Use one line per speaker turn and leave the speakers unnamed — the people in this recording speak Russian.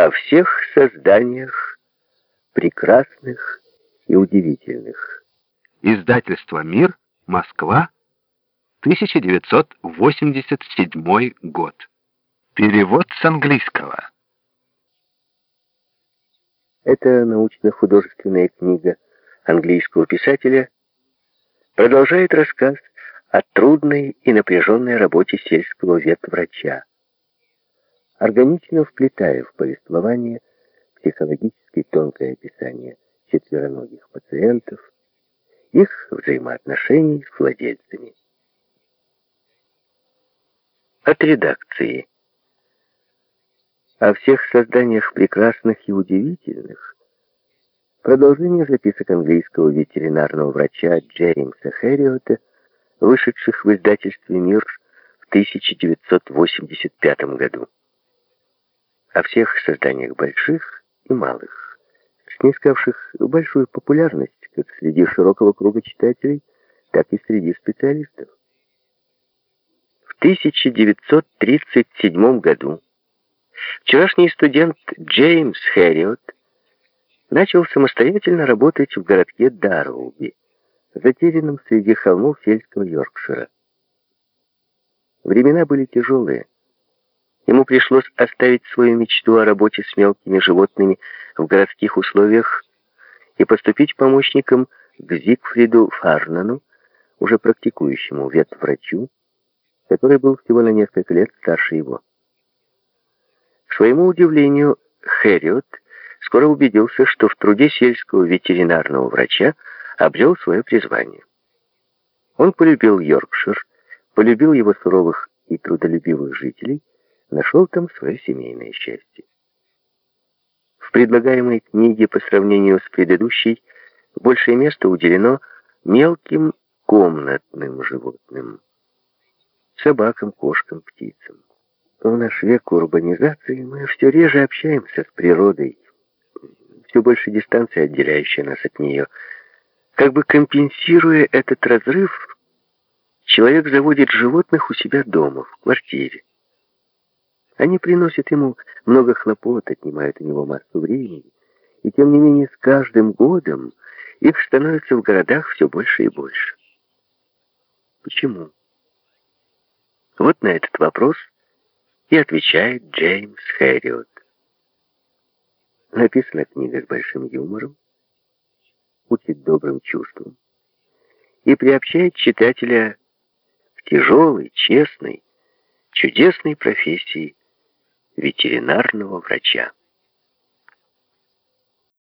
о всех созданиях прекрасных и удивительных.
Издательство «Мир», Москва, 1987 год. Перевод с английского.
Эта научно-художественная книга английского писателя продолжает рассказ о трудной и напряженной работе сельского ветврача, органично вплетая в повествование психологически тонкое описание четвероногих пациентов, их взаимоотношений с владельцами. От редакции. О всех созданиях прекрасных и удивительных продолжение записок английского ветеринарного врача Джеймса Хэриота вышедших в издательстве «Мир» в 1985 году. О всех созданиях больших и малых, снискавших большую популярность как среди широкого круга читателей, так и среди специалистов. В 1937 году вчерашний студент Джеймс Хэриот начал самостоятельно работать в городке Дарроуби, затерянном среди холмов сельского Йоркшира. Времена были тяжелые. Ему пришлось оставить свою мечту о работе с мелкими животными в городских условиях и поступить помощником к Зигфриду Фарнану, уже практикующему ветврачу, который был всего на несколько лет старше его. К своему удивлению, Хэриот скоро убедился, что в труде сельского ветеринарного врача обрел свое призвание. Он полюбил Йоркшир, полюбил его суровых и трудолюбивых жителей, нашел там свое семейное счастье. В предлагаемой книге по сравнению с предыдущей большее место уделено мелким комнатным животным. Собакам, кошкам, птицам. В наш век урбанизации мы все реже общаемся с природой. Все больше дистанции, отделяющая нас от нее – как бы компенсируя этот разрыв, человек заводит животных у себя дома, в квартире. Они приносят ему много хлопот, отнимают у него массу времени, и тем не менее с каждым годом их становится в городах все больше и больше. Почему? Вот на этот вопрос и отвечает Джеймс Хэриот. Написана книга с большим юмором, учит добрым чувствам и приобщает читателя к тяжелой, честной, чудесной профессии ветеринарного врача.